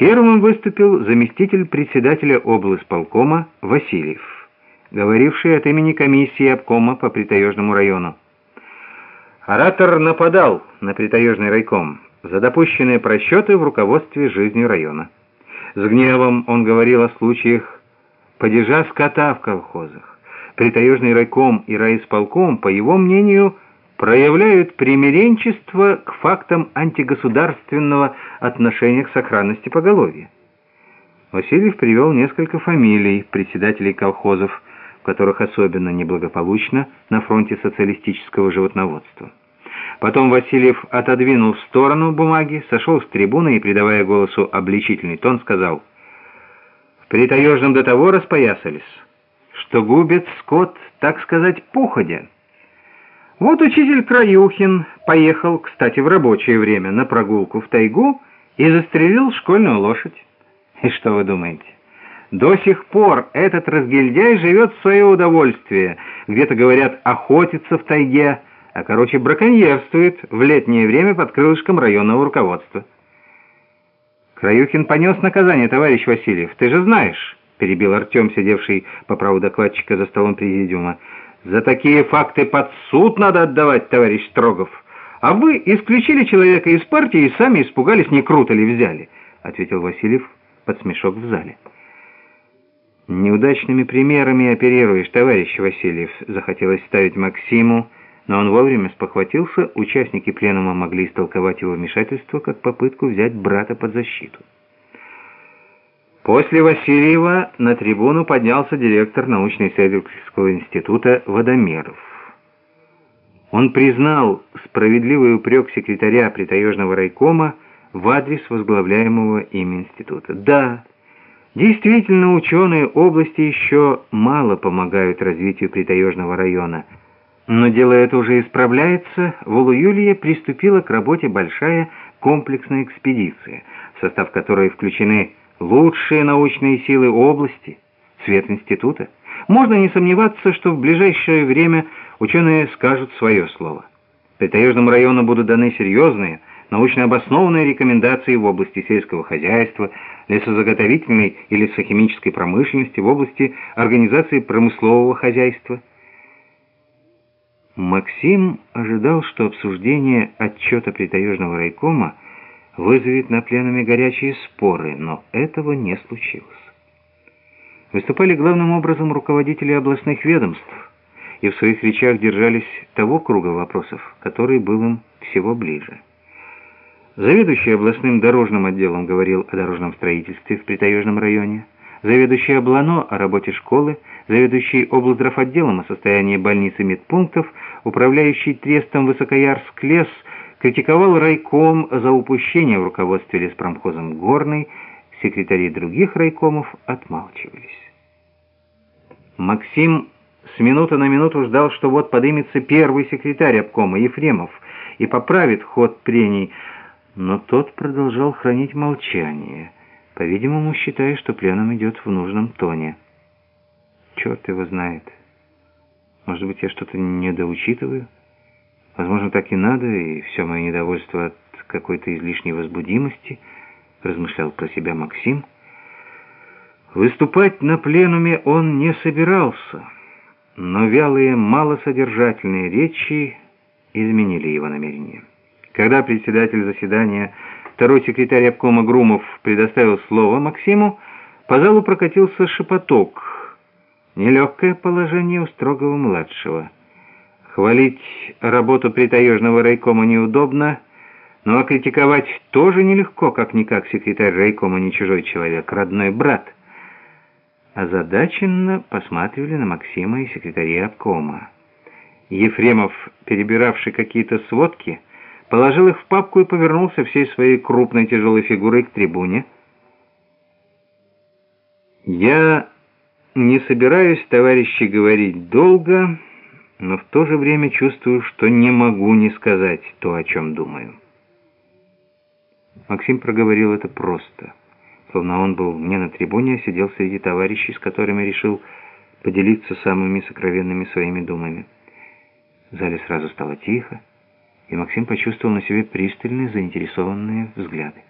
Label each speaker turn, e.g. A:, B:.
A: Первым выступил заместитель председателя облсполкома Васильев, говоривший от имени комиссии обкома по Притаежному району. Оратор нападал на Притаежный райком за допущенные просчеты в руководстве жизнью района. С гневом он говорил о случаях падежа скота в колхозах. Притаежный райком и райисполком, по его мнению, проявляют примиренчество к фактам антигосударственного отношения к сохранности поголовья. Васильев привел несколько фамилий председателей колхозов, в которых особенно неблагополучно на фронте социалистического животноводства. Потом Васильев отодвинул в сторону бумаги, сошел с трибуны и, придавая голосу обличительный тон, сказал «В Притаежном до того распоясались, что губят скот, так сказать, походя». Вот учитель Краюхин поехал, кстати, в рабочее время на прогулку в тайгу и застрелил школьную лошадь. И что вы думаете? До сих пор этот разгильдяй живет в свое удовольствие. Где-то, говорят, охотится в тайге, а, короче, браконьерствует в летнее время под крылышком районного руководства. Краюхин понес наказание, товарищ Васильев. Ты же знаешь, перебил Артем, сидевший по праву докладчика за столом президиума. За такие факты под суд надо отдавать, товарищ Строгов. А вы исключили человека из партии и сами испугались, не круто ли взяли, ответил Васильев под смешок в зале. Неудачными примерами оперируешь, товарищ Васильев, захотелось ставить Максиму, но он вовремя спохватился, участники пленума могли истолковать его вмешательство как попытку взять брата под защиту. После Васильева на трибуну поднялся директор научно-исследовательского института Водомеров. Он признал справедливый упрек секретаря притаежного райкома в адрес возглавляемого им института. Да, действительно, ученые области еще мало помогают развитию притаежного района, но дело это уже исправляется. В Улуюлье приступила к работе большая комплексная экспедиция, в состав которой включены лучшие научные силы области, цвет института. Можно не сомневаться, что в ближайшее время ученые скажут свое слово. Притаежному району будут даны серьезные, научно обоснованные рекомендации в области сельского хозяйства, лесозаготовительной и лесохимической промышленности, в области организации промыслового хозяйства. Максим ожидал, что обсуждение отчета Притаежного райкома вызовет на пленуме горячие споры, но этого не случилось. Выступали главным образом руководители областных ведомств и в своих речах держались того круга вопросов, который был им всего ближе. Заведующий областным дорожным отделом говорил о дорожном строительстве в Притаежном районе, заведующий Облано о работе школы, заведующий облздравотделом о состоянии больниц и медпунктов, управляющий трестом Высокоярск-лес – критиковал райком за упущение в руководстве леспромхозом Горный, секретари других райкомов отмалчивались. Максим с минуты на минуту ждал, что вот подымется первый секретарь обкома Ефремов и поправит ход прений, но тот продолжал хранить молчание, по-видимому, считая, что пленум идет в нужном тоне. Черт его знает. Может быть, я что-то недоучитываю? Возможно, так и надо, и все мое недовольство от какой-то излишней возбудимости, размышлял про себя Максим. Выступать на пленуме он не собирался, но вялые, малосодержательные речи изменили его намерение. Когда председатель заседания, второй секретарь обкома Грумов, предоставил слово Максиму, по залу прокатился шепоток. Нелегкое положение у строгого-младшего — Хвалить работу притаежного райкома неудобно, но а критиковать тоже нелегко, как-никак секретарь райкома не чужой человек, родной брат. Озадаченно посматривали на Максима и секретаря обкома. Ефремов, перебиравший какие-то сводки, положил их в папку и повернулся всей своей крупной тяжелой фигурой к трибуне. «Я не собираюсь, товарищи, говорить долго», но в то же время чувствую, что не могу не сказать то, о чем думаю. Максим проговорил это просто, словно он был не на трибуне, а сидел среди товарищей, с которыми решил поделиться самыми сокровенными своими думами. В зале сразу стало тихо, и Максим почувствовал на себе пристальные заинтересованные взгляды.